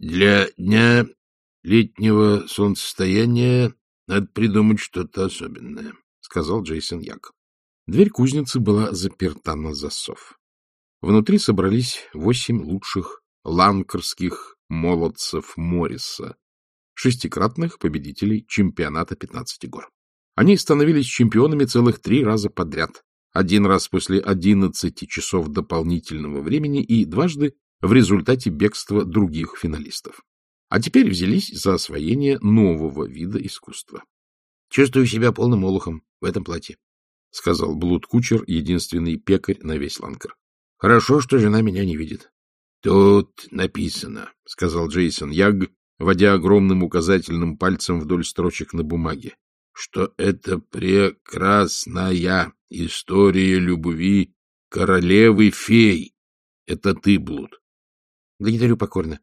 Для дня летнего солнцестояния надо придумать что-то особенное, — сказал Джейсон Як. Дверь кузницы была заперта на засов. Внутри собрались восемь лучших ланкерских молодцев Морриса, шестикратных победителей чемпионата 15 гор. Они становились чемпионами целых три раза подряд, один раз после 11 часов дополнительного времени и дважды в результате бегства других финалистов. А теперь взялись за освоение нового вида искусства. — Чувствую себя полным олухом в этом платье, — сказал Блуд Кучер, единственный пекарь на весь ланкер. — Хорошо, что жена меня не видит. — Тут написано, — сказал Джейсон Яг, водя огромным указательным пальцем вдоль строчек на бумаге, что это прекрасная история любви королевы-фей. Это ты, Блуд. Благодарю покорно.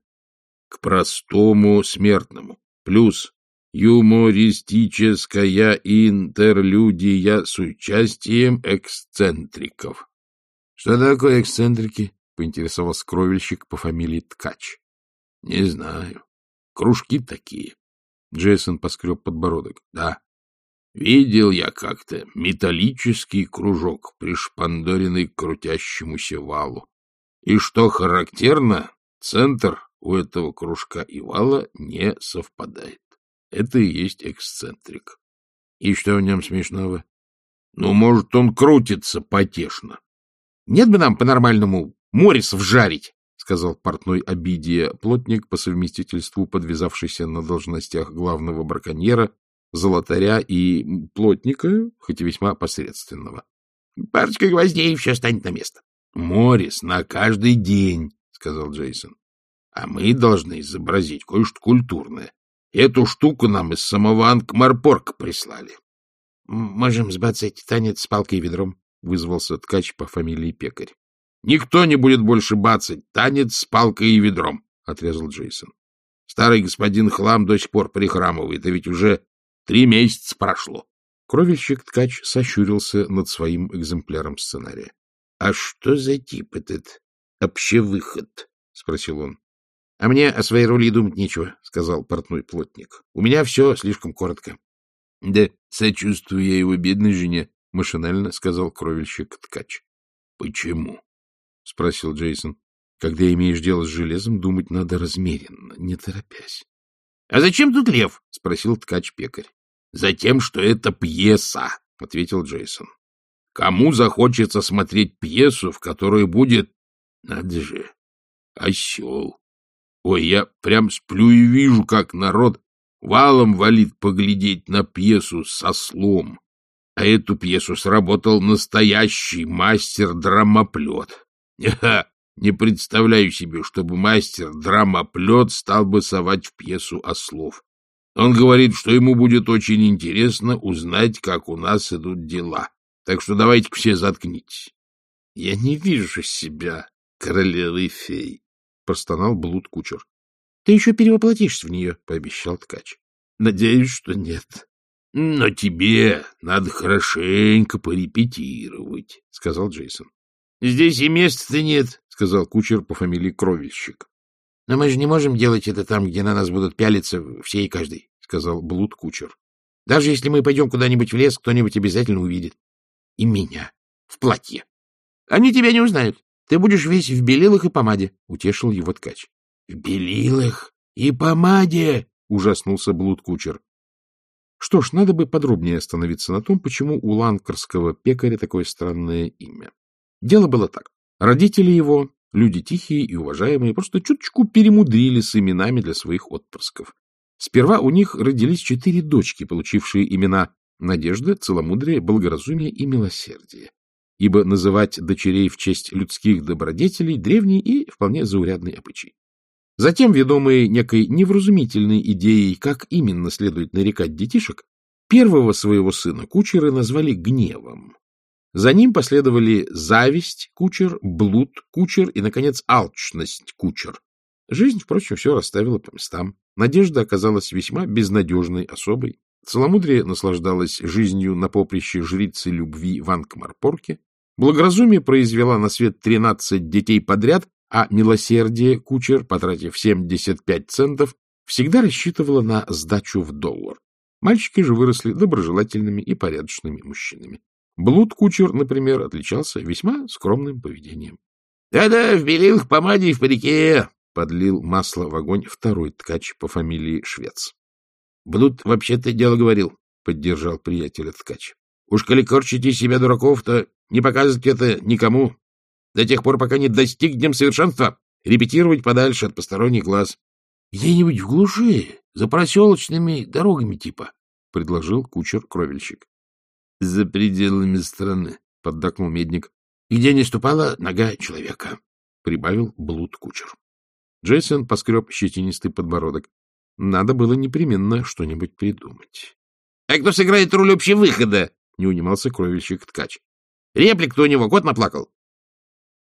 К простому смертному. Плюс юмористическая интерлюдия с участием эксцентриков. — Что такое эксцентрики? — поинтересовался кровельщик по фамилии Ткач. — Не знаю. Кружки такие. Джейсон поскреб подбородок. — Да. Видел я как-то металлический кружок, пришпандоренный к крутящемуся валу. И что характерно, центр у этого кружка и вала не совпадает. Это и есть эксцентрик. И что в нем смешного? Ну, может, он крутится потешно. Нет бы нам по-нормальному Морисов жарить, сказал портной Обидия, плотник по совместительству, подвязавшийся на должностях главного браконьера золотаря и плотника, хоть и весьма посредственного. — Парочка гвоздей, и все станет на место. — Морис на каждый день, — сказал Джейсон. — А мы должны изобразить кое-что культурное. Эту штуку нам из самого Ангмарпорка прислали. — Можем сбацать танец с палкой и ведром, — вызвался ткач по фамилии Пекарь. — Никто не будет больше бацать танец с палкой и ведром, — отрезал Джейсон. Старый господин Хлам до сих пор прихрамывает, а ведь уже Три месяца прошло. Кровельщик-ткач сощурился над своим экземпляром сценария. — А что за тип этот общевыход? — спросил он. — А мне о своей роли думать нечего, — сказал портной плотник. — У меня все слишком коротко. — Да сочувствую я его бедной жене, — машинально сказал кровельщик-ткач. — Почему? — спросил Джейсон. — Когда имеешь дело с железом, думать надо размеренно, не торопясь. — А зачем тут лев? — спросил ткач-пекарь. Затем, что это пьеса, — ответил Джейсон. Кому захочется смотреть пьесу, в которой будет... Надо же, осел. Ой, я прям сплю и вижу, как народ валом валит поглядеть на пьесу со слом. А эту пьесу сработал настоящий мастер-драмоплет. Не представляю себе, чтобы мастер-драмоплет стал бы совать в пьесу ослов. Он говорит, что ему будет очень интересно узнать, как у нас идут дела. Так что давайте все заткнитесь. — Я не вижу себя королевой фей, — простонал блуд кучер. — Ты еще перевоплотишься в нее, — пообещал ткач. — Надеюсь, что нет. — Но тебе надо хорошенько порепетировать, — сказал Джейсон. — Здесь и места-то нет, — сказал кучер по фамилии Кровельщик. — Но мы же не можем делать это там, где на нас будут пялиться все и каждый, — сказал Блуд кучер. — Даже если мы пойдем куда-нибудь в лес, кто-нибудь обязательно увидит. И меня. В платье. — Они тебя не узнают. Ты будешь весь в белилах и помаде, — утешил его ткач. — В белилах и помаде? — ужаснулся Блуд кучер. Что ж, надо бы подробнее остановиться на том, почему у ланкарского пекаря такое странное имя. Дело было так. Родители его, люди тихие и уважаемые, просто чуточку перемудрили с именами для своих отпрысков. Сперва у них родились четыре дочки, получившие имена Надежда, Целомудрие, Благоразумие и Милосердие, ибо называть дочерей в честь людских добродетелей древний и вполне заурядный обычай. Затем, ведомые некой невразумительной идеей, как именно следует нарекать детишек, первого своего сына кучеры назвали Гневом. За ним последовали зависть, кучер, блуд, кучер и, наконец, алчность, кучер. Жизнь, впрочем, все расставила по местам. Надежда оказалась весьма безнадежной особой. Целомудрие наслаждалась жизнью на поприще жрицы любви в Анкмарпорке. Благоразумие произвела на свет тринадцать детей подряд, а милосердие кучер, потратив 75 центов, всегда рассчитывала на сдачу в доллар. Мальчики же выросли доброжелательными и порядочными мужчинами. Блуд кучер, например, отличался весьма скромным поведением. Да-да, в белилах, помаде и в парике, — подлил масло в огонь второй ткач по фамилии Швец. — Блуд вообще-то дело говорил, — поддержал приятеля ткач. — Уж коли корчите себя дураков, то не показывайте это никому. До тех пор, пока не достигнем совершенства, репетировать подальше от посторонних глаз. — Где-нибудь в глуши, за проселочными дорогами типа, — предложил кучер-кровельщик. — За пределами страны, — поддакнул медник. — Где не ступала нога человека, — прибавил блуд кучер. Джейсон поскреб щетинистый подбородок. Надо было непременно что-нибудь придумать. — А кто сыграет роль общего выхода? — не унимался кровельщик-ткач. — Реплик-то у него кот наплакал.